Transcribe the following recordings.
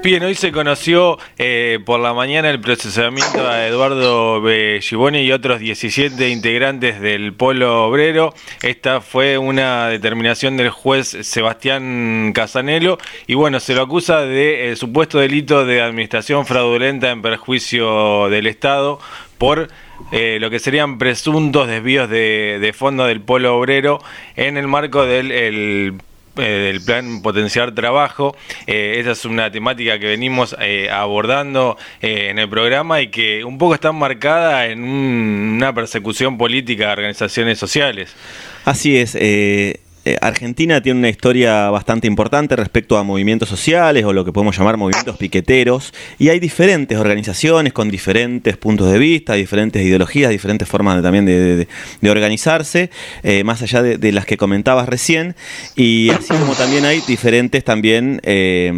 Bien, hoy se conoció eh, por la mañana el procesamiento a Eduardo Giboni y otros 17 integrantes del Polo Obrero. Esta fue una determinación del juez Sebastián Casanelo y bueno, se lo acusa de eh, supuesto delito de administración fraudulenta en perjuicio del Estado por eh, lo que serían presuntos desvíos de, de fondo del Polo Obrero en el marco del el del plan Potenciar Trabajo. Eh, esa es una temática que venimos eh, abordando en el programa y que un poco está marcada en una persecución política de organizaciones sociales. Así es. Eh, Argentina tiene una historia bastante importante respecto a movimientos sociales o lo que podemos llamar movimientos piqueteros y hay diferentes organizaciones con diferentes puntos de vista, diferentes ideologías, diferentes formas también de, organizarse, eh, más allá de, las que comentabas recién y así como también hay diferentes también eh,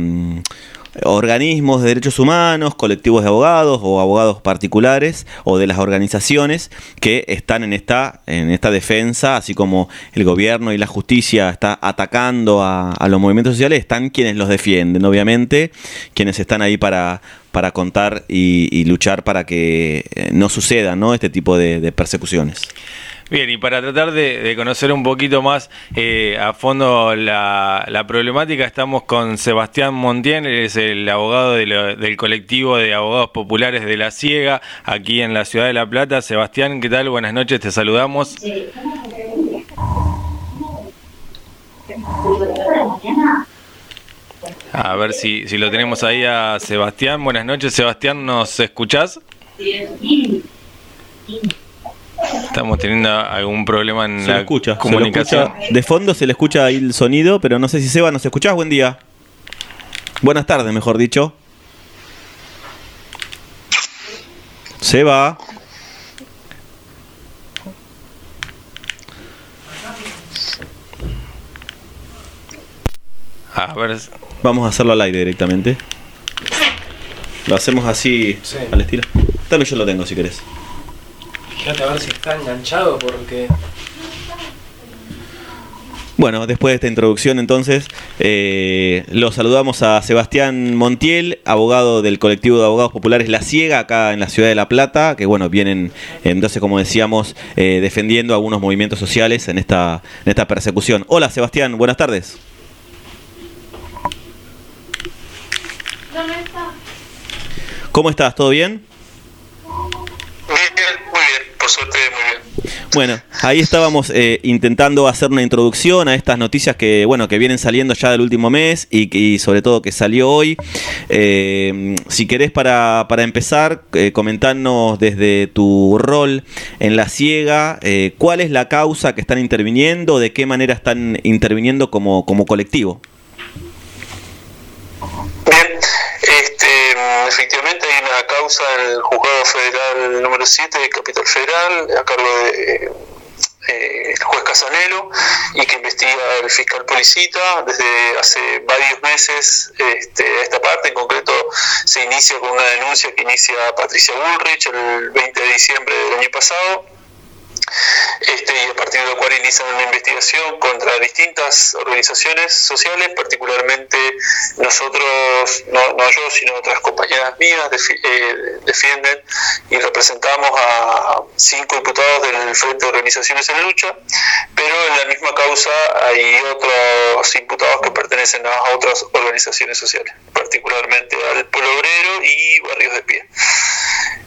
organismos de derechos humanos, colectivos de abogados o abogados particulares o de las organizaciones que están en esta, en esta defensa, así como el gobierno y la justicia está atacando a, los movimientos sociales, están quienes los defienden, obviamente, quienes están ahí para, para contar y, luchar para que eh, no suceda ¿no? este tipo de persecuciones. Bien, y para tratar de, conocer un poquito más eh, a fondo la, problemática, estamos con Sebastián Montiel, es el abogado del colectivo de abogados populares de La Ciega, aquí en la ciudad de La Plata. Sebastián, ¿qué tal? Buenas noches, te saludamos. A ver si, si lo tenemos ahí a Sebastián. Buenas noches, Sebastián, ¿nos escuchás? Sí. Estamos teniendo algún problema en la comunicación. de fondo se le escucha ahí el sonido, pero no sé si Seba nos escuchás. Buen día. Buenas tardes, mejor dicho. Seba. A ver. Vamos a hacerlo al aire directamente. Lo hacemos así al estilo. También yo lo tengo si querés. Fíjate a ver si está enganchado porque... Bueno, después de esta introducción entonces, eh, lo saludamos a Sebastián Montiel, abogado del colectivo de abogados populares La Ciega, acá en la ciudad de La Plata, que bueno, vienen entonces, como decíamos, eh, defendiendo algunos movimientos sociales en esta, en esta persecución. Hola Sebastián, buenas tardes. ¿Cómo estás? ¿Todo bien? Bueno, ahí estábamos eh, intentando hacer una introducción a estas noticias que, bueno, que vienen saliendo ya del último mes y, sobre todo que salió hoy. Eh, si querés para, para empezar, eh, comentarnos desde tu rol en la ciega, cuál es la causa que están interviniendo, de qué manera están interviniendo como, como colectivo. Efectivamente hay una causa en el juzgado federal número 7 de Capital Federal a cargo de eh, el juez Casanelo y que investiga el fiscal Policita desde hace varios meses este, esta parte. En concreto, se inicia con una denuncia que inicia Patricia Bullrich el 20 de diciembre del año pasado este, y a partir de lo cual inician una investigación contra distintas organizaciones sociales, particularmente nosotros, no, no yo, sino otras compañeras mías, eh, defienden y representamos a cinco diputados del Frente de Organizaciones en Lucha, pero en la misma causa hay otros imputados que pertenecen a otras organizaciones sociales, particularmente al Pueblo Obrero y Barrios de Pie.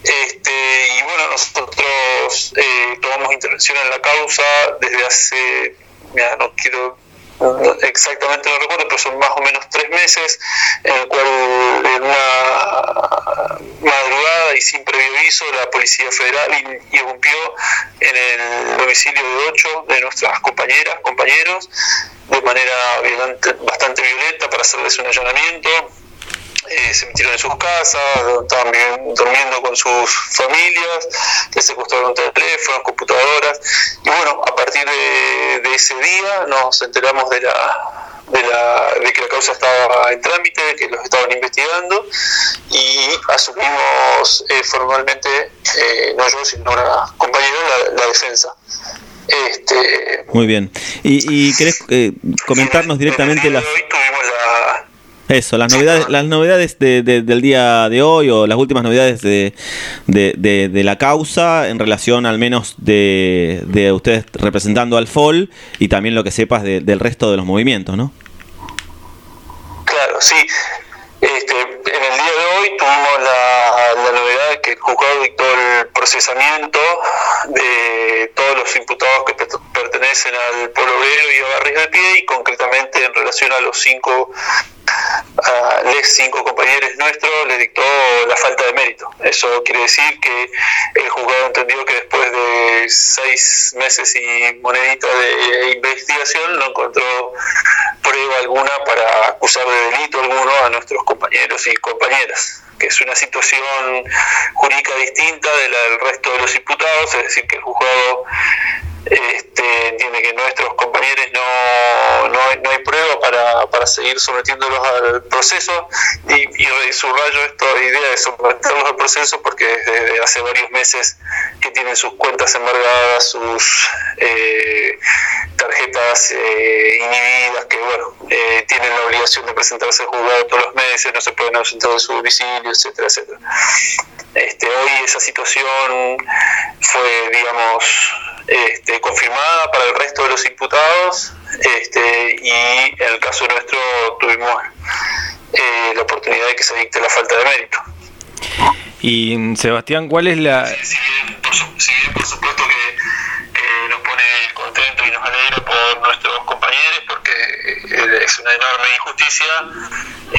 Este, y bueno, nosotros eh, tomamos intervención en la causa desde hace, mira, no quiero exactamente no recuerdo, pero son más o menos tres meses, en el cual en una madrugada y sin previo aviso la Policía Federal irrumpió en el domicilio de ocho de nuestras compañeras, compañeros, de manera bastante violenta para hacerles un allanamiento eh, se metieron en sus casas, estaban durmiendo con sus familias, les secuestraron teléfonos, computadoras, y bueno, a partir de, ese día nos enteramos de la, de, la, de que la causa estaba en trámite, de que los estaban investigando y asumimos eh, formalmente, eh, no yo, sino una compañera, la, defensa. Este, Muy bien. ¿Y, y querés comentarnos directamente la... Hoy tuvimos la Eso, las novedades, las novedades del día de hoy o las últimas novedades de, de, la causa en relación al menos de, ustedes representando al FOL y también lo que sepas del resto de los movimientos, ¿no? Claro, sí. Este, en el día de hoy tuvimos la, la novedad de que el juzgado dictó el procesamiento de todos los imputados que pertenecen al pueblo obrero y a Barrios de Pie y concretamente en relación a los cinco a los cinco compañeros nuestros les dictó la falta de mérito. Eso quiere decir que el juzgado entendió que después de seis meses y monedita de investigación no encontró prueba alguna para acusar de delito alguno a nuestros compañeros y compañeras que es una situación jurídica distinta de la del resto de los imputados, es decir, que el juzgado este, entiende que nuestros compañeros no, no, hay, no hay prueba para, para seguir sometiéndolos al proceso y, y subrayo esta idea de someterlos al proceso porque desde hace varios meses que tienen sus cuentas embargadas, sus eh, tarjetas eh, inhibidas, que bueno, eh, tienen la obligación de presentarse al juzgado todos los meses, no se pueden ausentar de su domicilio, etcétera, etcétera. Este, hoy esa situación fue, digamos, este, confirmada para el resto de los imputados este, y en el caso nuestro tuvimos eh, la oportunidad de que se dicte la falta de mérito. Y Sebastián, ¿cuál es la...? Si, bien, por, supuesto que nos pone contento y nos alegra nuestros compañeros porque eh, es una enorme injusticia,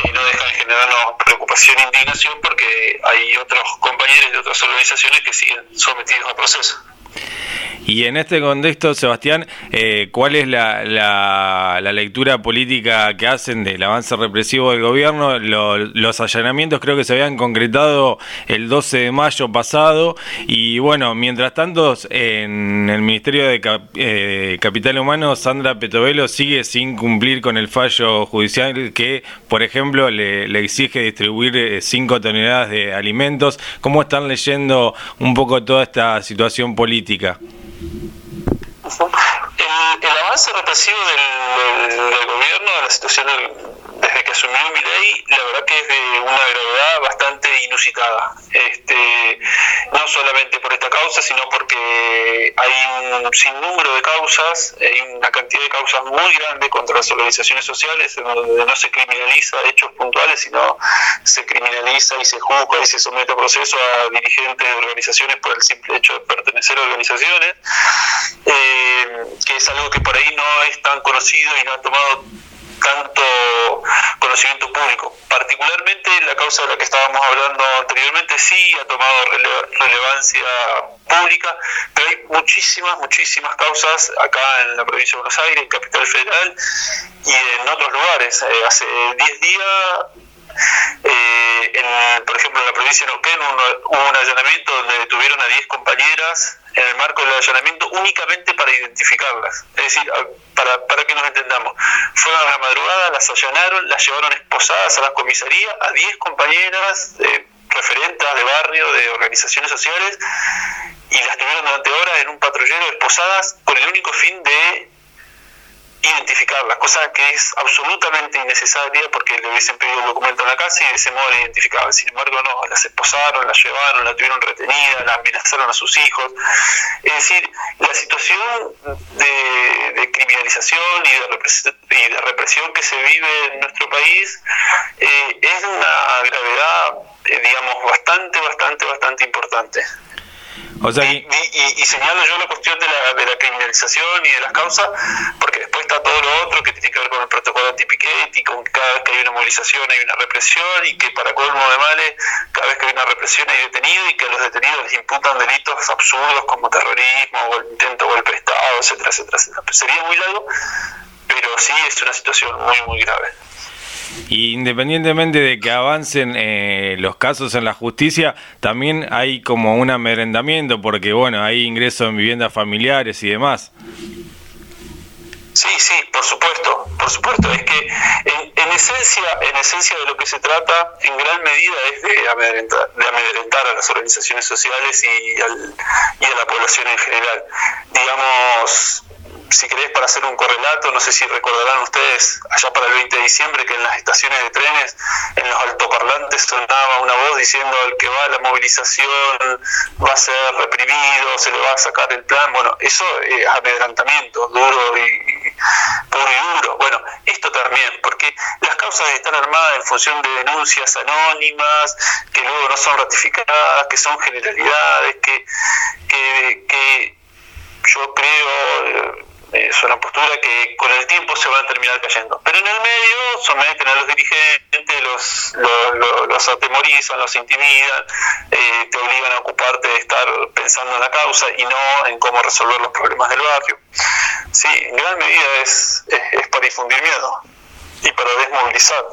y no deja de generarnos preocupación e indignación porque hay otros compañeros de otras organizaciones que siguen sometidos al proceso. Y en este contexto, Sebastián, eh, ¿cuál es la, la, lectura política que hacen del avance represivo del gobierno? los allanamientos creo que se habían concretado el 12 de mayo pasado y bueno, mientras tanto en el Ministerio de eh, Capital Humano, Sandra Petovelo sigue sin cumplir con el fallo judicial que, por ejemplo, le, le exige distribuir 5 eh, toneladas de alimentos. ¿Cómo están leyendo un poco toda esta situación política? El, avance represivo del, gobierno, de la situación desde que asumió mi ley, la verdad que es de una gravedad bastante inusitada. Este, no solamente por esta causa, sino porque hay un sinnúmero de causas, hay una cantidad de causas muy grande contra las organizaciones sociales, en donde no se criminaliza hechos puntuales, sino se criminaliza y se juzga y se somete a proceso a dirigentes de organizaciones por el simple hecho de pertenecer a organizaciones. Eh, que es algo que por ahí no es tan conocido y no ha tomado tanto conocimiento público. Particularmente la causa de la que estábamos hablando anteriormente sí ha tomado relevancia pública, pero hay muchísimas, muchísimas causas acá en la provincia de Buenos Aires, en Capital Federal y en otros lugares. Eh, hace 10 días eh, en, por ejemplo, en la provincia de Neuquén hubo un allanamiento donde detuvieron a 10 compañeras en el marco del allanamiento únicamente para identificarlas. Es decir, para, para que nos entendamos, fueron a la madrugada, las allanaron, las llevaron esposadas a la comisaría, a 10 compañeras eh, referentes de barrio, de organizaciones sociales, y las tuvieron durante horas en un patrullero esposadas con el único fin de identificarlas, cosa que es absolutamente innecesaria porque le hubiesen pedido el documento en la casa y de ese modo la identificaban. Sin embargo, no, las esposaron, las llevaron, la tuvieron retenida, las amenazaron a sus hijos. Es decir, la situación de, criminalización y de, y de, represión que se vive en nuestro país eh, es una gravedad, eh, digamos, bastante, bastante, bastante importante y, señalo yo la cuestión de la, de la criminalización y de las causas, porque después todo lo otro que tiene que ver con el protocolo antipiquete y con cada vez que hay una movilización hay una represión y que para colmo de males, cada vez que hay una represión hay detenido y que a los detenidos les imputan delitos absurdos como terrorismo o intento golpe de Estado, etcétera, etcétera, etcétera. Sería muy largo, pero sí es una situación muy, muy grave. Y independientemente de que avancen eh, los casos en la justicia, también hay como un amedrentamiento, porque bueno, hay ingresos en viviendas familiares y demás. Sí, sí, por supuesto, por supuesto. Es que en, esencia, en esencia de lo que se trata, en gran medida es de amedrentar, de amedrentar a las organizaciones sociales y, al, y a la población en general. Digamos, si querés, para hacer un correlato, no sé si recordarán ustedes, allá para el 20 de diciembre, que en las estaciones de trenes, en los altoparlantes sonaba una voz diciendo el que va la movilización va a ser reprimido, se le va a sacar el plan. Bueno, eso es amedrantamiento, duro y puro y duro. Bueno, esto también, porque las causas están armadas en función de denuncias anónimas, que luego no son ratificadas, que son generalidades, que, que, que yo creo es una postura que con el tiempo se va a terminar cayendo. Pero en el medio someten a los dirigentes, los, los, atemorizan, los intimidan, eh, te obligan a ocuparte de estar pensando en la causa y no en cómo resolver los problemas del barrio. Sí, en gran medida es, es, para difundir miedo y para desmovilizar.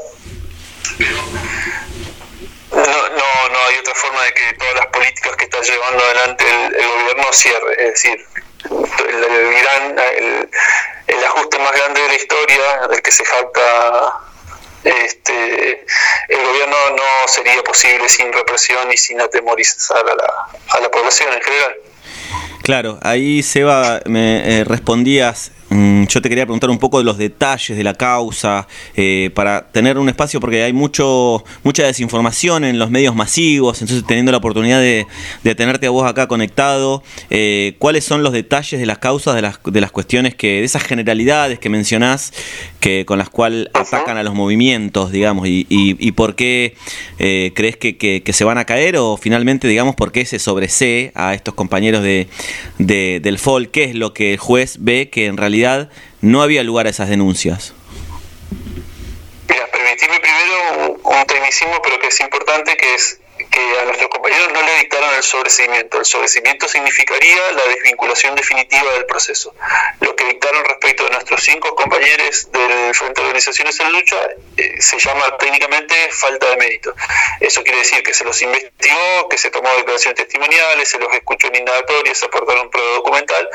No, no, no hay otra forma de que todas las políticas que está llevando adelante el, el gobierno cierre. Es decir, el, gran, el, ajuste más grande de la historia, del que se jacta este, el gobierno no sería posible sin represión y sin atemorizar a la, a la población en general. Claro, ahí Seba me eh, respondías yo te quería preguntar un poco de los detalles de la causa, eh, para tener un espacio, porque hay mucho mucha desinformación en los medios masivos, entonces teniendo la oportunidad de, tenerte a vos acá conectado, eh, ¿cuáles son los detalles de las causas, de las, de las cuestiones, que de esas generalidades que mencionás, que, con las cuales atacan a los movimientos, digamos, y, y, por qué eh, crees que, que, se van a caer o finalmente, digamos, por qué se sobresee a estos compañeros de, del FOL? ¿Qué es lo que el juez ve que en realidad no había lugar a esas denuncias? Mira, permitime primero un, tecnicismo, pero que es importante, que es que a nuestros compañeros no le dictaron el sobreseimiento. El sobreseimiento significaría la desvinculación definitiva del proceso. Lo que dictaron respecto de nuestros cinco compañeros del Frente de Organizaciones en Lucha eh, se llama técnicamente falta de mérito. Eso quiere decir que se los investigó, que se tomó declaraciones testimoniales, se los escuchó en indagatoria, se aportaron prueba documental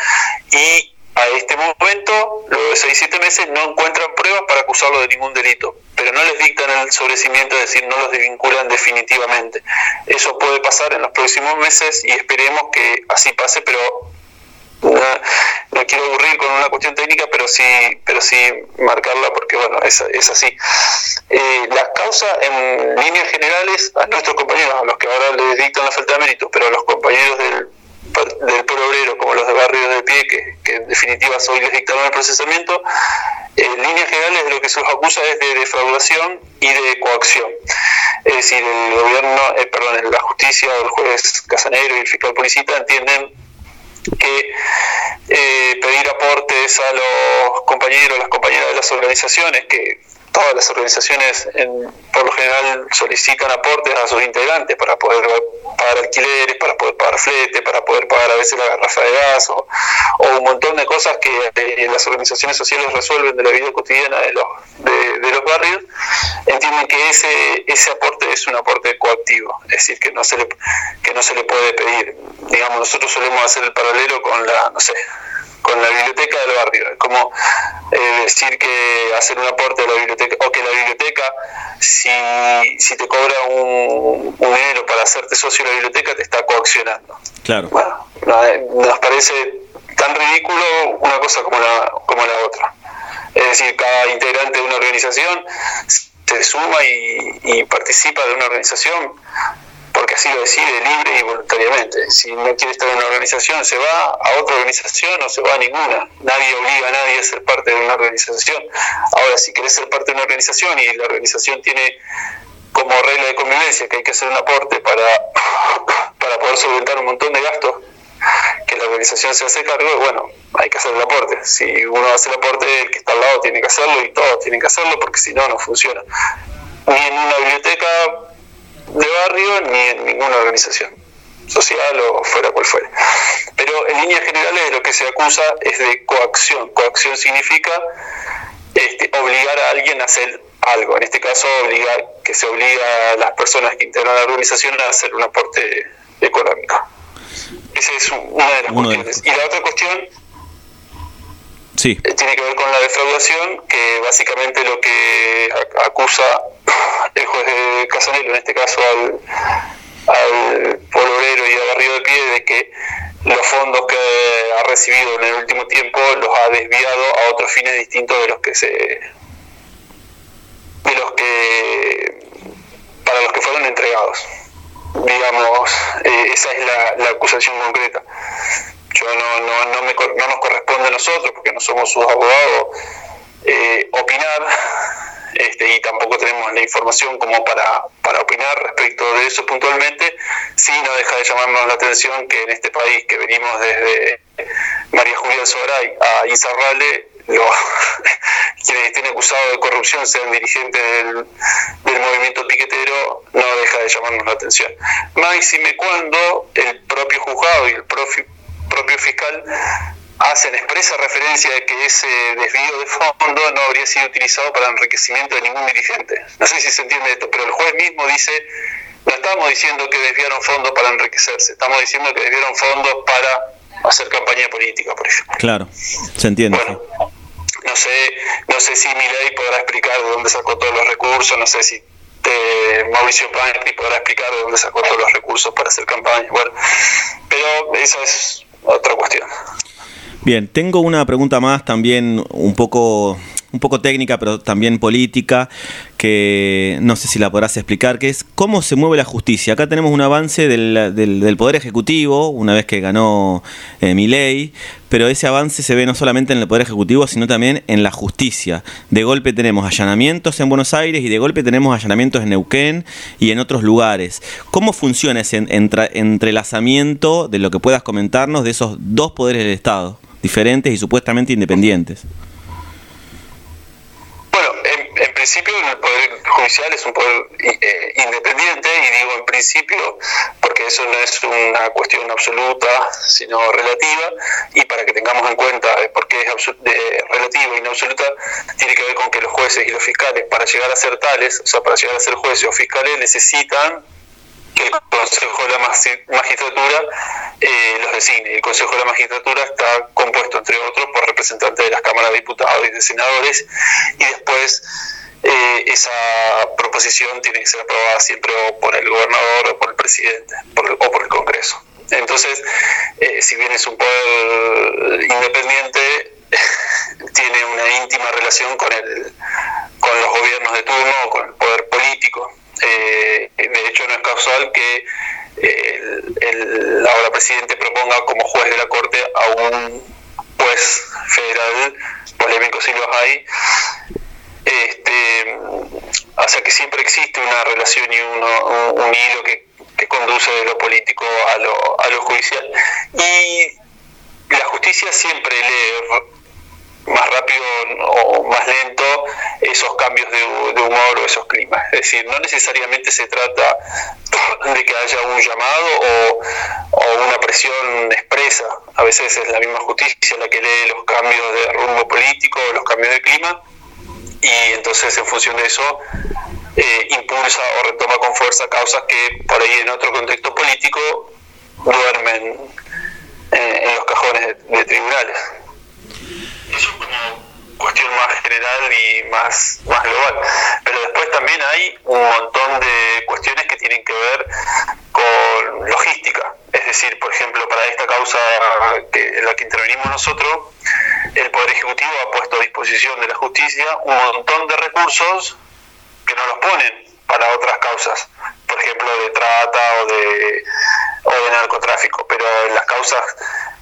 y a este momento, luego de 6-7 meses, no encuentran pruebas para acusarlo de ningún delito, pero no les dictan el sobrecimiento, es decir, no los desvinculan definitivamente. Eso puede pasar en los próximos meses y esperemos que así pase, pero no, quiero aburrir con una cuestión técnica, pero sí, pero sí marcarla porque bueno, es, es así. Eh, las causas en líneas generales a nuestros compañeros, a los que ahora les dictan la falta de mérito, pero a los compañeros del del pueblo obrero como los de barrios de pie, que, en definitiva hoy les dictaron el procesamiento, en líneas generales de lo que se los acusa es de defraudación y de coacción. Es decir, el gobierno, eh, perdón, la justicia, el juez Casanegro y el fiscal Policita entienden que eh, pedir aportes a los compañeros, las compañeras de las organizaciones que todas las organizaciones por lo general solicitan aportes a sus integrantes para poder pagar alquileres, para poder pagar flete, para poder pagar a veces la garrafa de gas o, un montón de cosas que eh, las organizaciones sociales resuelven de la vida cotidiana de los, de, los barrios, entienden que ese, ese aporte es un aporte coactivo, es decir, que no se le, que no se le puede pedir. Digamos, nosotros solemos hacer el paralelo con la, no sé, con la biblioteca del barrio. Como eh, decir que hacer un aporte a la biblioteca, o que la biblioteca, si, si te cobra un, dinero para hacerte socio de la biblioteca, te está coaccionando. Claro. Bueno, nos parece tan ridículo una cosa como la, como la otra. Es decir, cada integrante de una organización se suma y, y participa de una organización porque así lo decide libre y voluntariamente. Si no quiere estar en una organización, se va a otra organización o se va a ninguna. Nadie obliga a nadie a ser parte de una organización. Ahora, si querés ser parte de una organización y la organización tiene como regla de convivencia que hay que hacer un aporte para, para poder solventar un montón de gastos que la organización se hace cargo, bueno, hay que hacer el aporte. Si uno hace el aporte, el que está al lado tiene que hacerlo y todos tienen que hacerlo porque si no, no funciona. Ni en una biblioteca de barrio ni en ninguna organización social o fuera cual fuera. Pero en líneas generales lo que se acusa es de coacción. Coacción significa este, obligar a alguien a hacer algo. En este caso, obligar, que se obliga a las personas que integran la organización a hacer un aporte económico. Esa es una de las cuestiones. Y la otra cuestión sí. Tiene que ver con la defraudación, que básicamente lo que acusa el juez de Casanelo, en este caso al, al pueblo obrero y a Barrio de Pie, de que los fondos que ha recibido en el último tiempo los ha desviado a otros fines distintos de los que se de los que para los que fueron entregados digamos eh, esa es la, la, acusación concreta yo no, no, no, me, no nos corresponde a nosotros porque no somos sus abogados eh, opinar este, y tampoco tenemos la información como para, para opinar respecto de eso puntualmente, sí no deja de llamarnos la atención que en este país que venimos desde María Julia Sobray a Izarrale, quienes estén acusados de corrupción sean dirigentes del, movimiento piquetero, no deja de llamarnos la atención. Máxime cuando el propio juzgado y el propio fiscal hacen expresa referencia de que ese desvío de fondo no habría sido utilizado para enriquecimiento de ningún dirigente. No sé si se entiende esto, pero el juez mismo dice, no estamos diciendo que desviaron fondos para enriquecerse, estamos diciendo que desviaron fondos para hacer campaña política, por ejemplo. Claro, se entiende. Bueno, no sé, no sé si ley podrá explicar de dónde sacó todos los recursos, no sé si Mauricio Pankri podrá explicar de dónde sacó todos los recursos para hacer campaña. Bueno, pero esa es otra cuestión. Bien, tengo una pregunta más también un poco, un poco técnica, pero también política, que no sé si la podrás explicar, que es cómo se mueve la justicia. Acá tenemos un avance del, Poder Ejecutivo, una vez que ganó eh, mi ley, pero ese avance se ve no solamente en el Poder Ejecutivo, sino también en la justicia. De golpe tenemos allanamientos en Buenos Aires y de golpe tenemos allanamientos en Neuquén y en otros lugares. ¿Cómo funciona ese entrelazamiento de lo que puedas comentarnos de esos dos poderes del Estado? diferentes y supuestamente independientes. Bueno, en, principio el Poder Judicial es un poder eh, independiente, y digo en principio porque eso no es una cuestión absoluta, sino relativa, y para que tengamos en cuenta por qué es relativa y no absoluta, tiene que ver con que los jueces y los fiscales, para llegar a ser tales, o sea, para llegar a ser jueces o fiscales, necesitan que el Consejo de la Magistratura eh, los designe. El Consejo de la Magistratura está compuesto, entre otros, por representantes de las cámaras de diputados y de senadores, y después eh, esa proposición tiene que ser aprobada siempre o por el gobernador o por el presidente o por el Congreso. Entonces, eh, si bien es un poder independiente, tiene una íntima relación con, el, con los gobiernos de turno o con el poder político. Eh, de hecho, no es casual que el, ahora presidente proponga como juez de la Corte a un juez federal polémico si los hay. Este, o que siempre existe una relación y uno, un, hilo que, que, conduce de lo político a lo, a lo judicial. Y la justicia siempre lee más rápido o más lento esos cambios de, humor o esos climas. Es decir, no necesariamente se trata de que haya un llamado o, una presión expresa. A veces es la misma justicia la que lee los cambios de rumbo político, los cambios de clima, y entonces en función de eso eh, impulsa o retoma con fuerza causas que por ahí en otro contexto político duermen eh, en los cajones de tribunales. Eso como cuestión más general y más, más global. Pero después también hay un montón de cuestiones que tienen que ver con logística. Es decir, por ejemplo, para esta causa que, en la que intervenimos nosotros, el Poder Ejecutivo ha puesto a disposición de la justicia un montón de recursos que no los ponen para otras causas, por ejemplo, de trata o de, o de narcotráfico. Pero en las causas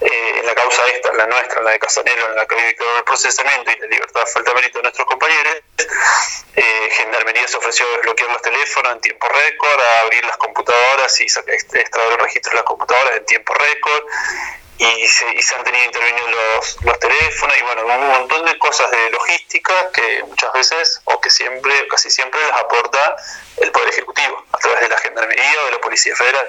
eh, en la causa esta, la nuestra, la de Casanelo, en la que hay el procesamiento y la libertad falta mérito de nuestros compañeros, eh, Gendarmería se ofreció a desbloquear los teléfonos en tiempo récord, a abrir las computadoras y extraer el registro de las computadoras en tiempo récord, y se, se han tenido intervenido los, los teléfonos, y bueno, un montón de cosas de logística que muchas veces, o que siempre, casi siempre las aporta el Poder Ejecutivo, a través de la Gendarmería o de la Policía Federal.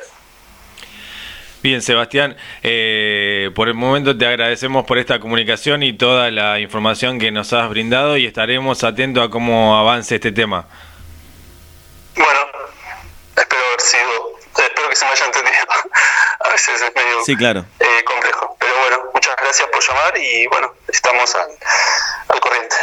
Bien, Sebastián, eh, por el momento te agradecemos por esta comunicación y toda la información que nos has brindado y estaremos atentos a cómo avance este tema. Bueno, espero haber sido, espero que se me haya entendido. A veces es medio sí, claro. Eh, complejo, pero bueno, muchas gracias por llamar y bueno, estamos al, al corriente.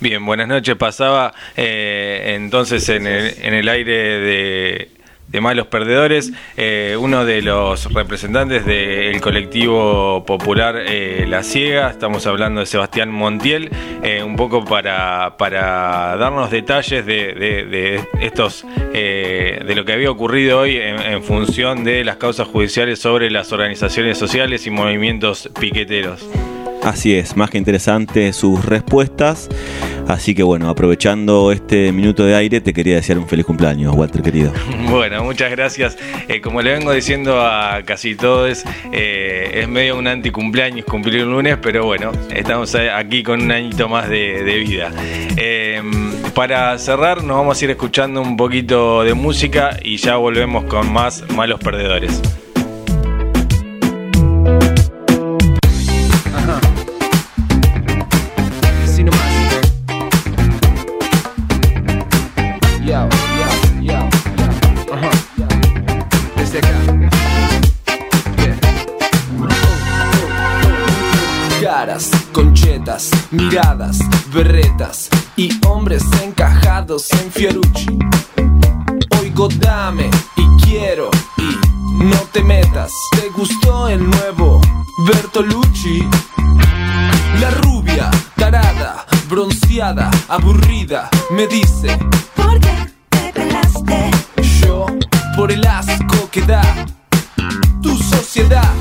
Bien, buenas noches. Pasaba eh, entonces en el, en el aire de de Malos Perdedores, eh, uno de los representantes del colectivo popular eh, La Ciega, estamos hablando de Sebastián Montiel, eh, un poco para, para darnos detalles de, estos, de lo que había ocurrido hoy en función de las causas judiciales sobre las organizaciones sociales y movimientos piqueteros. Así es, más que interesante sus respuestas. Así que bueno, aprovechando este minuto de aire, te quería desear un feliz cumpleaños, Walter querido. Bueno, muchas gracias. Eh, como le vengo diciendo a casi todos, eh, es medio un anticumpleaños cumplir un lunes, pero bueno, estamos aquí con un añito más de, vida. Eh, para cerrar, nos vamos a ir escuchando un poquito de música y ya volvemos con más malos perdedores. Miradas, berretas y hombres encajados en Fiorucci. Oigo dame y quiero y no te metas. ¿Te gustó el nuevo Bertolucci? La rubia, tarada, bronceada, aburrida, me dice: ¿Por qué te pelaste? Yo, por el asco que da tu sociedad,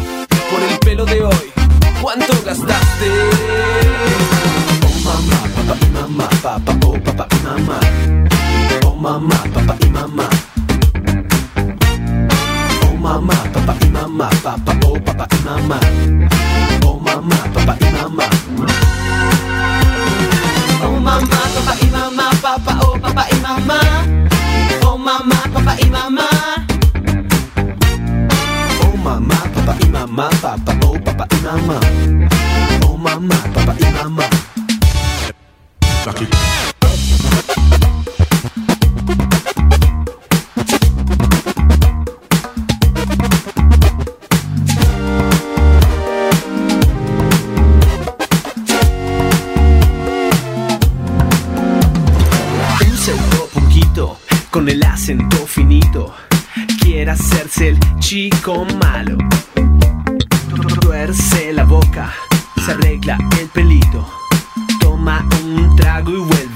por el pelo de hoy, ¿cuánto gastaste? mama Oh mama, papa y mama Oh mama, papa y mama Papa, oh papa y mama Oh mama, papa y mama Oh mama, papa y mama Papa, oh papa y mama Oh mama, papa y mama Oh mama, papa y mama Papa, oh papa y mama Oh mama, papa y mama Rock it. Chico malo. Tuerce la boca, se arregla el pelito un trago y vuelve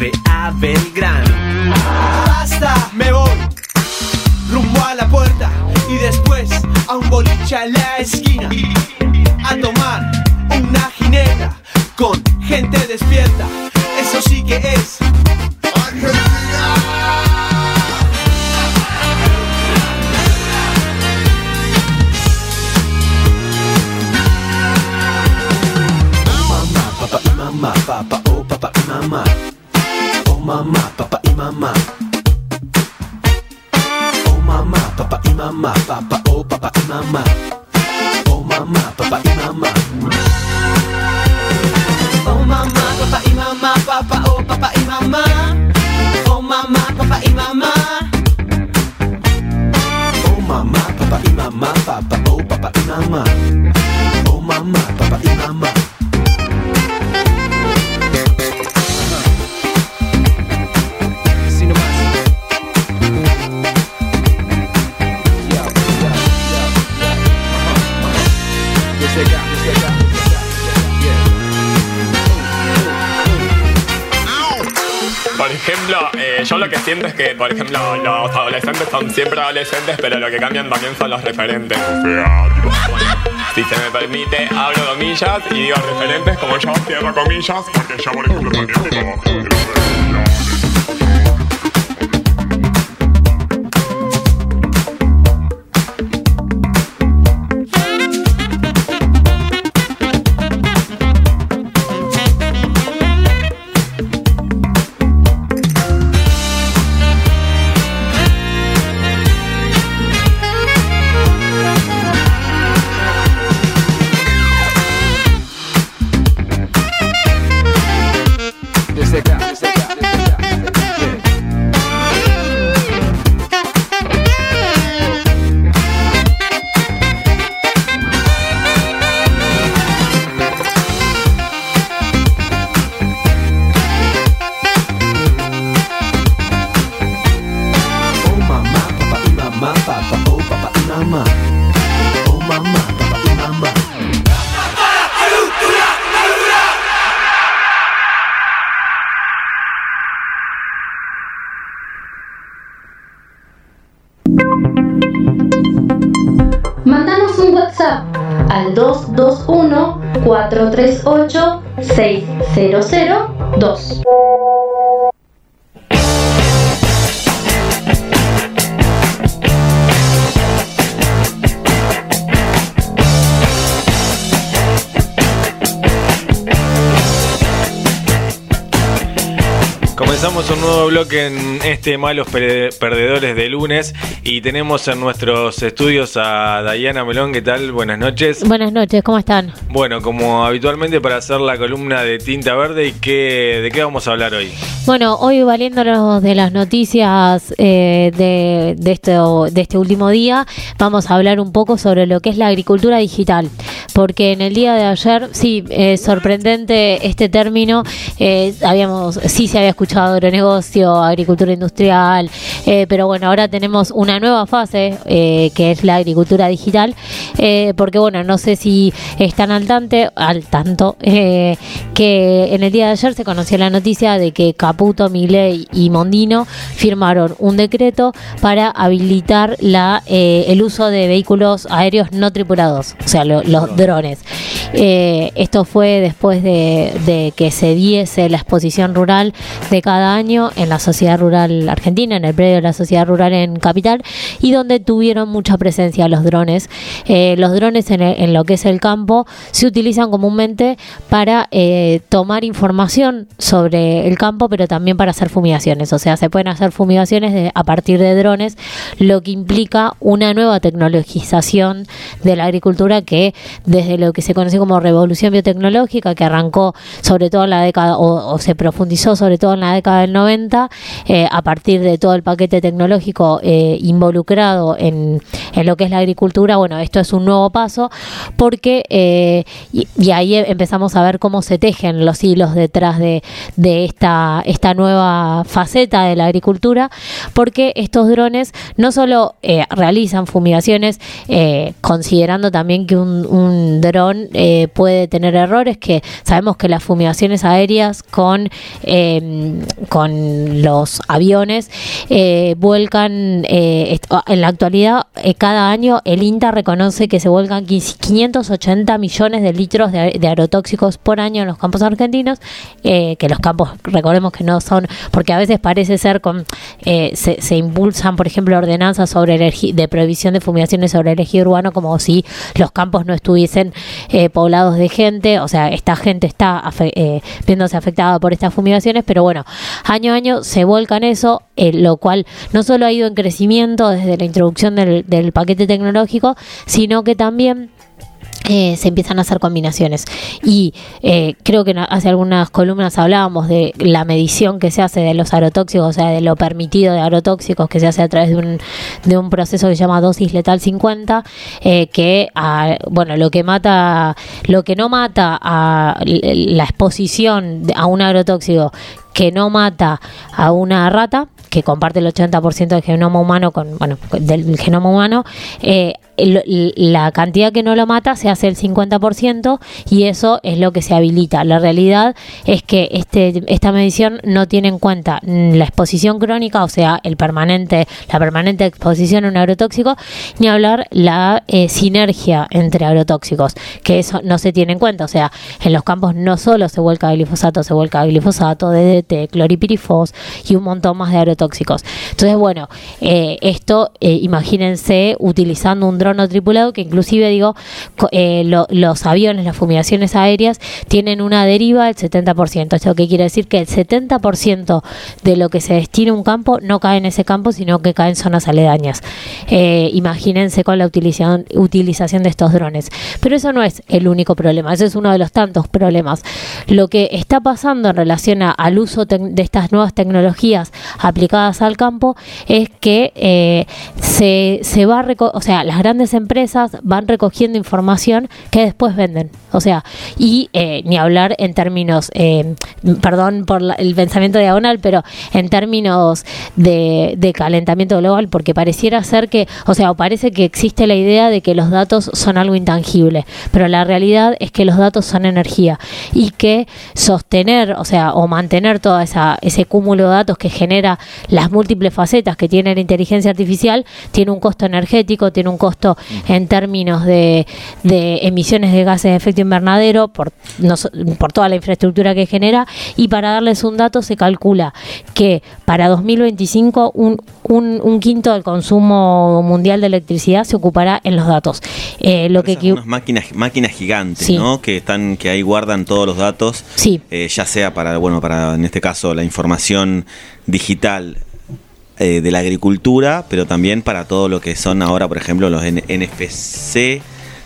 pero lo que cambian también son los referentes. si se me permite, abro comillas y digo referentes como yo cierro comillas, porque yo, por ejemplo, también tengo 221-438-6002. Comenzamos un nuevo bloque en este Malos Perdedores de lunes y tenemos en nuestros estudios a Dayana Melón. ¿Qué tal? Buenas noches. Buenas noches, ¿cómo están? Bueno, como habitualmente para hacer la columna de Tinta Verde, ¿y qué, de qué vamos a hablar hoy? Bueno, hoy valiéndonos de las noticias eh, de, de, esto, de este último día, vamos a hablar un poco sobre lo que es la agricultura digital. Porque en el día de ayer, sí, es sorprendente este término. eh, habíamos, sí se había escuchado agronegocio, agricultura industrial, eh, pero bueno, ahora tenemos una nueva fase eh, que es la agricultura digital. eh, porque bueno, no sé si están al, tante, al tanto eh, que en el día de ayer se conoció la noticia de que Caputo, Milei y Mondino firmaron un decreto para habilitar la, el uso de vehículos aéreos no tripulados, o sea, lo- los drones. Esto fue después de, de que se diese la exposición rural de cada año en la Sociedad Rural Argentina, en el predio de la Sociedad Rural en Capital, y donde tuvieron mucha presencia los drones. Eh, los drones en, lo que es el campo se utilizan comúnmente para eh, tomar información sobre el campo, pero también para hacer fumigaciones. O sea, se pueden hacer fumigaciones a partir de drones, lo que implica una nueva tecnologización de la agricultura que desde lo que se conoce como revolución biotecnológica, que arrancó sobre todo en la década, o, se profundizó sobre todo en la década del 90, eh, a partir de todo el paquete tecnológico eh, involucrado en, en lo que es la agricultura, bueno, esto es un nuevo paso porque, eh, y, ahí empezamos a ver cómo se tejen los hilos detrás de, de esta, esta nueva faceta de la agricultura, porque estos drones no solo eh, realizan fumigaciones, eh, considerando también que un, un dron puede tener errores, que sabemos que las fumigaciones aéreas con, eh, con los aviones vuelcan, eh, est- en la actualidad, eh, cada año el INTA reconoce que se vuelcan 15 580 millones de litros de, de agrotóxicos por año en los campos argentinos, eh, que los campos, recordemos que no son, porque a veces parece ser con, se, impulsan, por ejemplo, ordenanzas sobre de prohibición de fumigaciones sobre el ejido urbano, como si los campos no estuviesen poblados de gente, o sea, esta gente está viéndose afectada por estas fumigaciones, pero bueno, año a año se volca en eso, lo cual no solo ha ido en crecimiento desde la introducción del, paquete tecnológico, sino que también eh, se empiezan a hacer combinaciones. Y eh, creo que hace algunas columnas hablábamos de la medición que se hace de los agrotóxicos, o sea, de lo permitido de agrotóxicos que se hace a través de un, de un proceso que se llama dosis letal 50, eh, que, ah, bueno, lo que mata, lo que no mata a la exposición a un agrotóxico que no mata a una rata, que comparte el 80% del genoma humano con, bueno, del genoma humano, eh, la cantidad que no lo mata se hace el 50% y eso es lo que se habilita. La realidad es que este, esta medición no tiene en cuenta la exposición crónica, o sea, el permanente, la permanente exposición a un agrotóxico, ni hablar la eh, sinergia entre agrotóxicos, que eso no se tiene en cuenta. O sea, en los campos no solo se vuelca glifosato, se vuelca glifosato, DDT, cloripirifos y un montón más de agrotóxicos. Entonces, bueno, eh, esto, eh, imagínense utilizando un dron no tripulado, que inclusive digo, eh, lo- los aviones, las fumigaciones aéreas, tienen una deriva del 70%. ¿Esto qué quiere decir? Que el 70% de lo que se destina a un campo no cae en ese campo, sino que cae en zonas aledañas. Eh, imagínense con la utilización, utilización de estos drones. Pero eso no es el único problema, ese es uno de los tantos problemas. Lo que está pasando en relación al uso de estas nuevas tecnologías aplicadas al campo es que eh, se, se va, o sea, las grandes empresas van recogiendo información que después venden. O sea, y eh, ni hablar en términos, eh, perdón por la- el pensamiento diagonal, pero en términos de, calentamiento global, porque pareciera ser que, o sea, parece que existe la idea de que los datos son algo intangible, pero la realidad es que los datos son energía y que sostener, o sea, o mantener todo esa, ese cúmulo de datos que genera las múltiples facetas que tiene la inteligencia artificial, tiene un costo energético, tiene un costo en términos de, de emisiones de gases de efecto invernadero por, no por toda la infraestructura que genera y para darles un dato se calcula que para 2025 un, un, un quinto del consumo mundial de electricidad se ocupará en los datos. Eh, lo que unas máquinas, máquinas gigantes, Sí. ¿no? Que están, que ahí guardan todos los datos. Sí. eh, ya sea para, bueno, para en este caso la información digital eh, de la agricultura, pero también para todo lo que son ahora, por ejemplo, los NFC,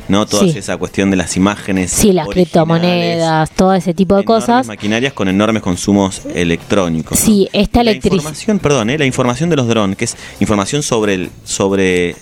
¿no? Toda Sí. esa cuestión de las imágenes. Sí, las criptomonedas, todo ese tipo de cosas. maquinarias con enormes consumos electrónicos. ¿no? Sí, esta electricidad. información, perdón, eh, la información de los drones, que es información sobre el, sobre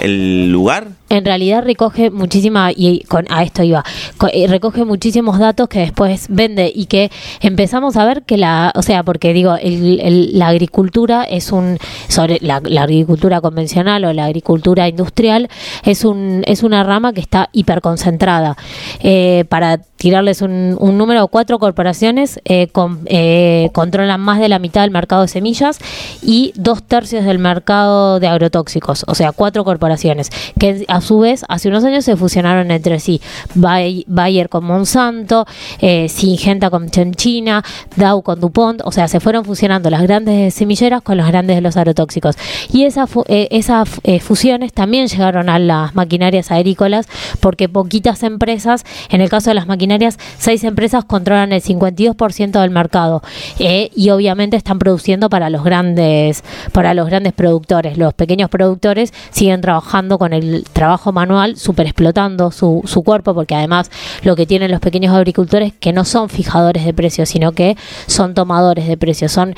el lugar. En realidad recoge muchísima, y con, a esto iba, co- eh, recoge muchísimos datos que después vende y que empezamos a ver que la, o sea, porque digo, el- el- la agricultura es un, sobre la, la agricultura convencional o la agricultura industrial, es un es una rama que está hiperconcentrada. Eh, para tirarles un, número, cuatro corporaciones eh, con- eh, controlan más de la mitad del mercado de semillas y dos tercios del mercado de agrotóxicos, o sea, cuatro corporaciones que su vez hace unos años se fusionaron entre sí. Bay- Bayer con Monsanto, eh, Syngenta con China, Dow con DuPont, o sea, se fueron fusionando las grandes semilleras con los grandes de los agrotóxicos. Y eh, esas eh, fusiones también llegaron a las maquinarias agrícolas porque poquitas empresas, en el caso de las maquinarias, seis empresas controlan el 52% del mercado eh, y obviamente están produciendo para los grandes para los grandes productores. Los pequeños productores siguen trabajando con el trabajo manual, super explotando su, su cuerpo porque además lo que tienen los pequeños agricultores que no son fijadores de precios, sino que son tomadores de precios, son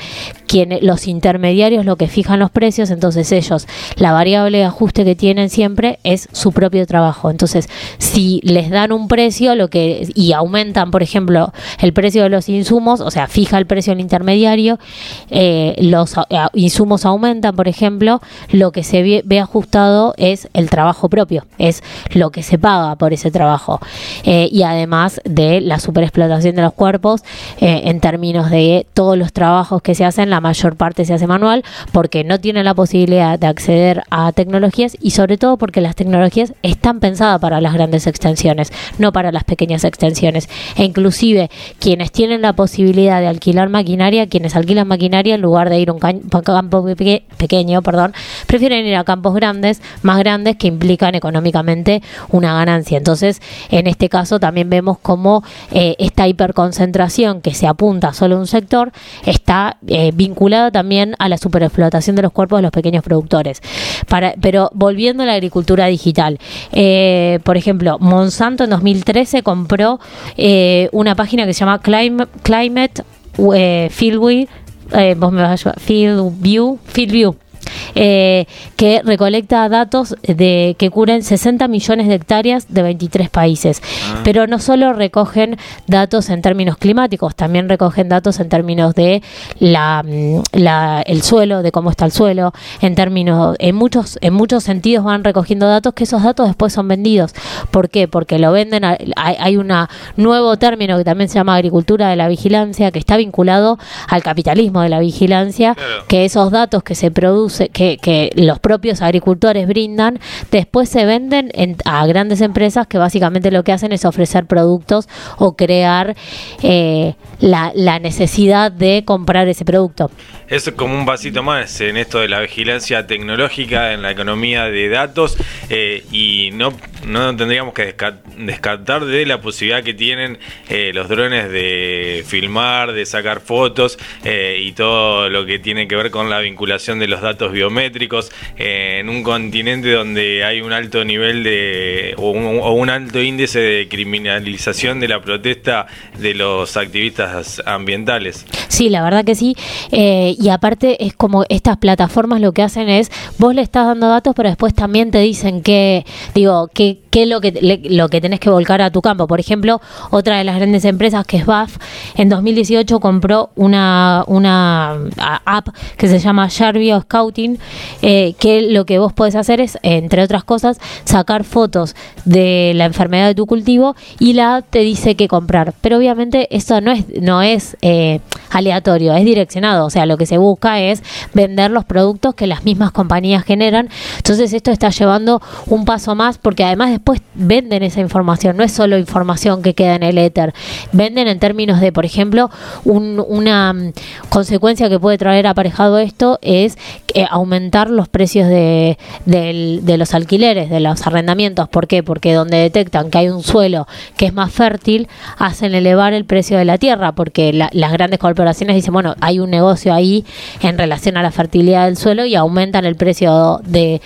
quienes los intermediarios lo que fijan los precios, entonces ellos la variable de ajuste que tienen siempre es su propio trabajo. Entonces, si les dan un precio lo que y aumentan, por ejemplo, el precio de los insumos, o sea, fija el precio el intermediario, eh, los a- insumos aumentan, por ejemplo, lo que se ve, ajustado es el trabajo es lo que se paga por ese trabajo. Eh, y además de la superexplotación de los cuerpos, eh, en términos de todos los trabajos que se hacen, la mayor parte se hace manual, porque no tienen la posibilidad de acceder a tecnologías y sobre todo porque las tecnologías están pensadas para las grandes extensiones, no para las pequeñas extensiones. E inclusive quienes tienen la posibilidad de alquilar maquinaria, quienes alquilan maquinaria en lugar de ir a un campo peque- pequeño, perdón, prefieren ir a campos grandes, más grandes que económicamente una ganancia. Entonces, en este caso también vemos cómo eh, esta hiperconcentración que se apunta solo a un sector está eh, vinculada también a la superexplotación de los cuerpos de los pequeños productores. Para, pero volviendo a la agricultura digital, eh, por ejemplo, Monsanto en 2013 compró eh, una página que se llama Climate, Climate Fieldview, vos me vas a ayudar, Fieldview, Fieldview eh, que recolecta datos de que cubren 60 millones de hectáreas de 23 países. Pero no solo recogen datos en términos climáticos, también recogen datos en términos de la, mm, la- el suelo, de cómo está el suelo, en términos, en muchos, en muchos sentidos van recogiendo datos que esos datos después son vendidos. ¿Por qué? Porque lo venden, a- hay, hay un nuevo término que también se llama agricultura de la vigilancia, que está vinculado al capitalismo de la vigilancia, Claro. que esos datos que se produce, que, los propios agricultores brindan, después se venden en- a grandes empresas que básicamente lo que hacen es ofrecer productos o crear eh, la, necesidad de comprar ese producto. Es como un pasito más en esto de la vigilancia tecnológica, en la economía de datos, eh, y no, no tendríamos que desca- descartar de la posibilidad que tienen eh, los drones de filmar, de sacar fotos y todo lo que tiene que ver con la vinculación de los datos biométricos eh, en un continente donde hay un alto nivel de o un, o un alto índice de criminalización de la protesta de los activistas ambientales. Sí, la verdad que sí. Eh, y aparte es como estas plataformas lo que hacen es, vos le estás dando datos, pero después también te dicen que, digo, qué, qué es lo que, lo que tenés que volcar a tu campo. Por ejemplo, otra de las grandes empresas que es BAF, en 2018 compró una, una app que se llama Sharvio Scouting, eh, que lo que vos podés hacer es, entre otras cosas, sacar fotos de la enfermedad de tu cultivo y la app te dice qué comprar. Pero obviamente eso no es, no es eh, aleatorio, es direccionado. O sea, lo que se busca es vender los productos que las mismas compañías generan. Entonces esto está llevando un paso más porque además después venden esa información. No es solo información que queda en el éter. Venden en términos de, por ejemplo, un- una mm, consecuencia que puede traer aparejado esto es eh, aumentar los precios de, los alquileres, de los arrendamientos. ¿Por qué? Porque donde detectan que hay un suelo que es más fértil, hacen elevar el precio de la tierra, porque la- las grandes corporaciones dicen, bueno, hay un negocio ahí en relación a la fertilidad del suelo y aumentan el precio de,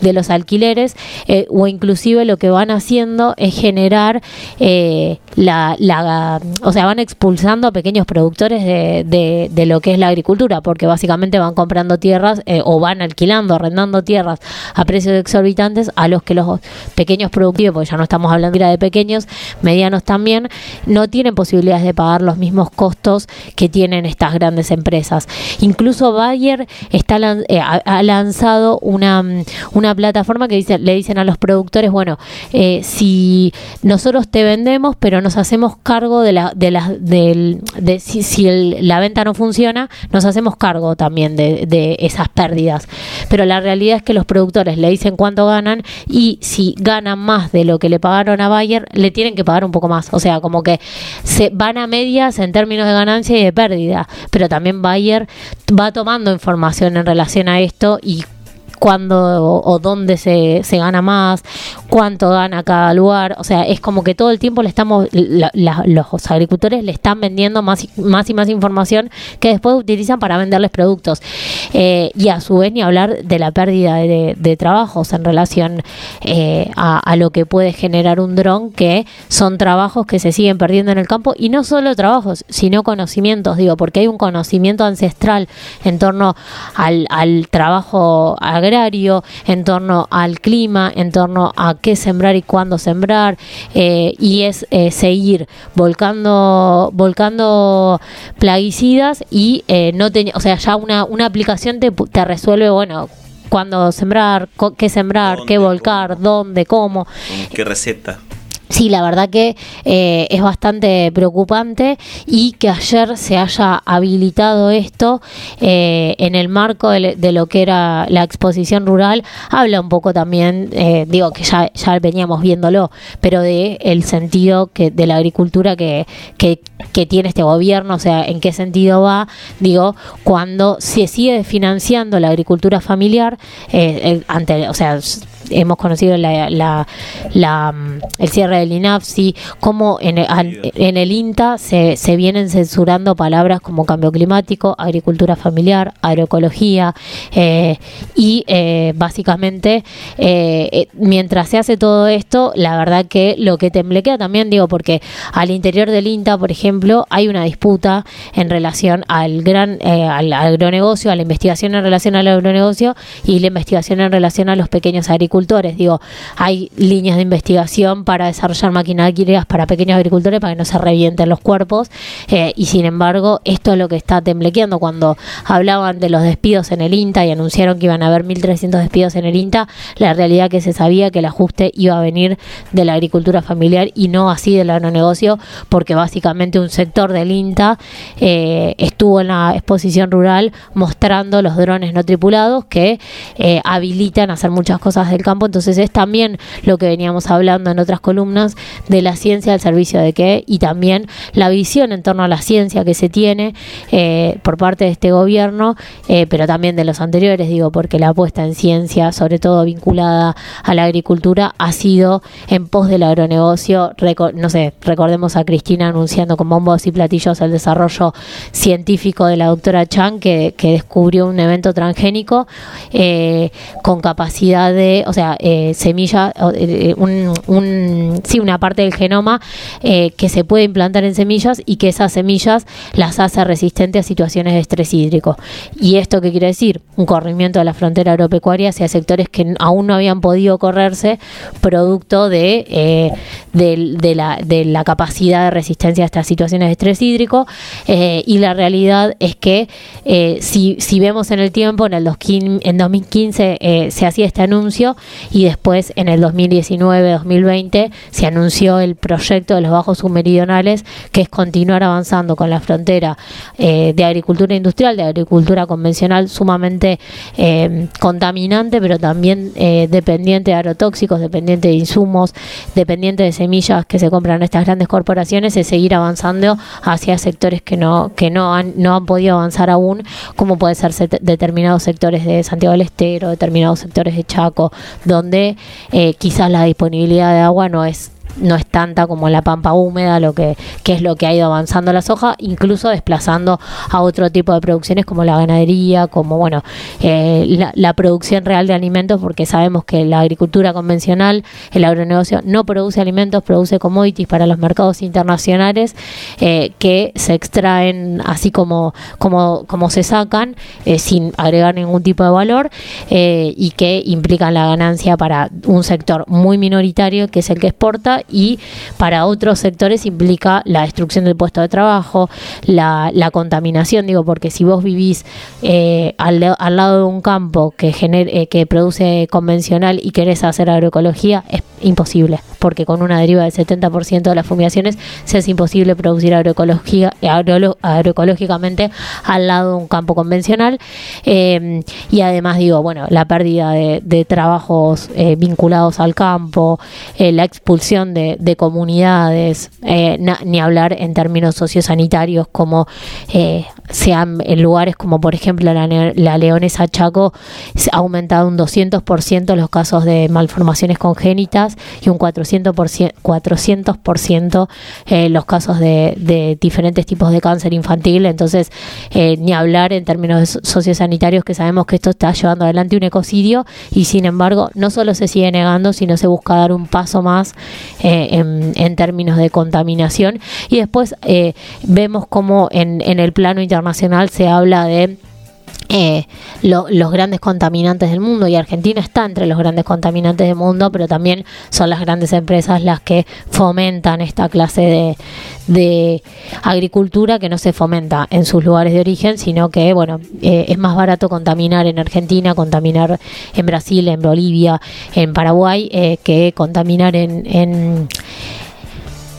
de los alquileres, eh, o inclusive lo que van haciendo es generar eh, la, la, o sea, van expulsando a pequeños productores de, de, lo que es la agricultura, porque básicamente van comprando tierras eh, o van alquilando, arrendando tierras a precios exorbitantes a los que los pequeños productivos, porque ya no estamos hablando de pequeños, medianos también, no tienen posibilidades de pagar los mismos costos que tienen estas grandes empresas. Incluso Bayer está eh, ha, lanzado una, una plataforma que dice, le dicen a los productores, bueno, eh, si nosotros te vendemos, pero nos hacemos cargo de la, de la, del, de si, si el- la venta no funciona, nos hacemos cargo también de, de esas pérdidas. Pero la realidad es que los productores le dicen cuánto ganan y si ganan más de lo que le pagaron a Bayer, le tienen que pagar un poco más. O sea, como que se van a medias en términos de ganancia y de pérdida. Pero también Bayer va tomando información en relación a esto y cuándo o, dónde se, se gana más, cuánto gana cada lugar. O sea, es como que todo el tiempo le estamos, los agricultores le están vendiendo más, y- más y más información que después utilizan para venderles productos. Eh, y a su vez ni hablar de la pérdida de, de trabajos en relación eh, a, lo que puede generar un dron, que son trabajos que se siguen perdiendo en el campo y no solo trabajos, sino conocimientos, digo, porque hay un conocimiento ancestral en torno al, al trabajo agrario, en torno al clima, en torno a qué sembrar y cuándo sembrar, eh, y es eh, seguir volcando, volcando plaguicidas y eh, no ten- o sea, ya una, una aplicación te, te resuelve, bueno, cuándo sembrar, qué sembrar, qué volcar, dónde, cómo. ¿Qué receta? Sí, la verdad que eh, es bastante preocupante y que ayer se haya habilitado esto eh, en el marco de, lo que era la exposición rural, habla un poco también, eh, digo que ya, veníamos viéndolo, pero de el sentido que de la agricultura que, que, que tiene este gobierno, o sea, en qué sentido va, digo, cuando se sigue financiando la agricultura familiar, eh, el- ante, o sea, hemos conocido la, la, la, mm, el cierre del INAFSI, como en en el INTA se, se vienen censurando palabras como cambio climático, agricultura familiar, agroecología, eh, y eh, básicamente eh, eh, mientras se hace todo esto, la verdad que lo que temblequea también, digo, porque al interior del INTA, por ejemplo, hay una disputa en relación al gran eh, al agronegocio, a la investigación en relación al agronegocio y la investigación en relación a los pequeños agricultores. Digo, hay líneas de investigación para desarrollar maquinarias para pequeños agricultores para que no se revienten los cuerpos eh, y sin embargo esto es lo que está temblequeando. Cuando hablaban de los despidos en el INTA y anunciaron que iban a haber 1.300 despidos en el INTA, la realidad que se sabía que el ajuste iba a venir de la agricultura familiar y no así del agronegocio porque básicamente un sector del INTA eh, estuvo en la exposición rural mostrando los drones no tripulados que eh, habilitan hacer muchas cosas del campo. Entonces es también lo que veníamos hablando en otras columnas de la ciencia al servicio de qué y también la visión en torno a la ciencia que se tiene eh, por parte de este gobierno, eh, pero también de los anteriores, digo, porque la apuesta en ciencia, sobre todo vinculada a la agricultura, ha sido en pos del agronegocio. No sé, recordemos a Cristina anunciando con bombos y platillos el desarrollo científico de la doctora Chan, que, que descubrió un evento transgénico eh, con capacidad de, sea, sea, eh, semilla, o, eh, un, un- sí, una parte del genoma eh, que se puede implantar en semillas y que esas semillas las hace resistentes a situaciones de estrés hídrico. ¿Y esto qué quiere decir? Un corrimiento de la frontera agropecuaria hacia sectores que aún no habían podido correrse producto de, eh, la, capacidad de resistencia a estas situaciones de estrés hídrico. eh, y la realidad es que eh, si, si vemos en el tiempo, en el 2015, en 2015 eh, se hacía este anuncio y después en el 2019-2020 se anunció el proyecto de los bajos submeridionales, que es continuar avanzando con la frontera eh, de agricultura industrial, de agricultura convencional sumamente eh, contaminante, pero también eh, dependiente de agrotóxicos, dependiente de insumos, dependiente de semillas que se compran estas grandes corporaciones, es seguir avanzando hacia sectores que no que no han no han podido avanzar aún, como puede ser determinados sectores de Santiago del Estero, determinados sectores de Chaco, donde eh, quizás la disponibilidad de agua no es no es tanta como la pampa húmeda, lo que, que es lo que ha ido avanzando la soja, incluso desplazando a otro tipo de producciones como la ganadería, como bueno, eh, la, producción real de alimentos, porque sabemos que la agricultura convencional, el agronegocio no produce alimentos, produce commodities para los mercados internacionales eh, que se extraen así como, como, como se sacan, eh, sin agregar ningún tipo de valor, eh, y que implican la ganancia para un sector muy minoritario, que es el que exporta, y para otros sectores implica la destrucción del puesto de trabajo, la, contaminación, digo, porque si vos vivís eh, al lado de un campo que, gener- eh, que produce convencional y querés hacer agroecología, es imposible, porque con una deriva del 70% de las fumigaciones se es imposible producir agroecología, agro- agroecológicamente al lado de un campo convencional. Eh, y además digo, bueno, la pérdida de, de trabajos eh, vinculados al campo, eh, la expulsión de, de comunidades, eh, ni hablar en términos sociosanitarios como eh, sean en lugares como por ejemplo la, ne- la leonesa Chaco, ha aumentado un 200% los casos de malformaciones congénitas y un 400%, 400% eh, los casos de, de diferentes tipos de cáncer infantil. Entonces, ni hablar en términos so- sociosanitarios que sabemos que esto está llevando adelante un ecocidio y sin embargo no solo se sigue negando, sino se busca dar un paso más eh, en, términos de contaminación. Y después eh, vemos como en, en el plano internacional se habla de eh, lo- los grandes contaminantes del mundo y Argentina está entre los grandes contaminantes del mundo, pero también son las grandes empresas las que fomentan esta clase de, de agricultura que no se fomenta en sus lugares de origen, sino que bueno eh, es más barato contaminar en Argentina, contaminar en Brasil, en Bolivia, en Paraguay, eh, que contaminar en, en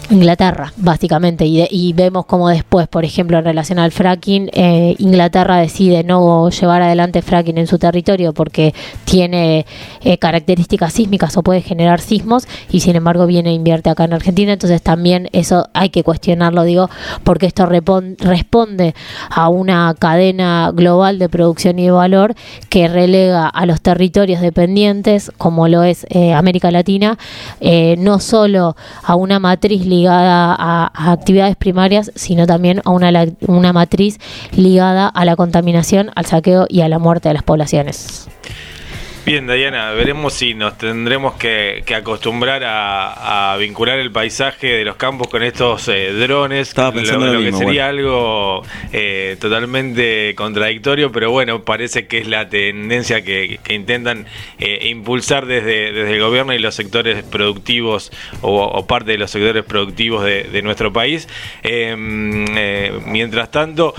Inglaterra, básicamente, y, de- y vemos como después, por ejemplo, en relación al fracking, eh, Inglaterra decide no llevar adelante fracking en su territorio porque tiene eh, características sísmicas o puede generar sismos, y sin embargo viene e invierte acá en Argentina, entonces también eso hay que cuestionarlo, digo, porque esto responde a una cadena global de producción y de valor que relega a los territorios dependientes, como lo es eh, América Latina, eh, no solo a una matriz ligada a, actividades primarias, sino también a una, una matriz ligada a la contaminación, al saqueo y a la muerte de las poblaciones. Bien, Diana, veremos si nos tendremos que, que acostumbrar a, a vincular el paisaje de los campos con estos eh, drones, Estaba pensando lo, lo lo mismo, que sería algo eh, totalmente contradictorio, pero bueno, parece que es la tendencia que, que intentan eh, impulsar desde, desde el gobierno y los sectores productivos o, o parte de los sectores productivos de, de nuestro país. Eh, mientras tanto,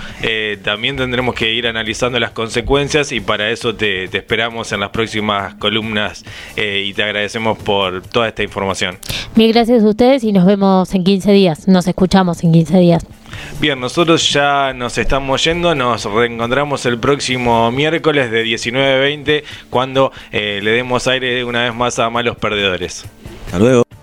también tendremos que ir analizando las consecuencias y para eso te, te esperamos en las próximas columnas eh, y te agradecemos por toda esta información. Mil gracias a ustedes y nos vemos en 15 días, nos escuchamos en 15 días. Bien, nosotros ya nos estamos yendo, nos reencontramos el próximo miércoles de 19 a 20 cuando eh, le demos aire una vez más a Malos Perdedores. Hasta luego.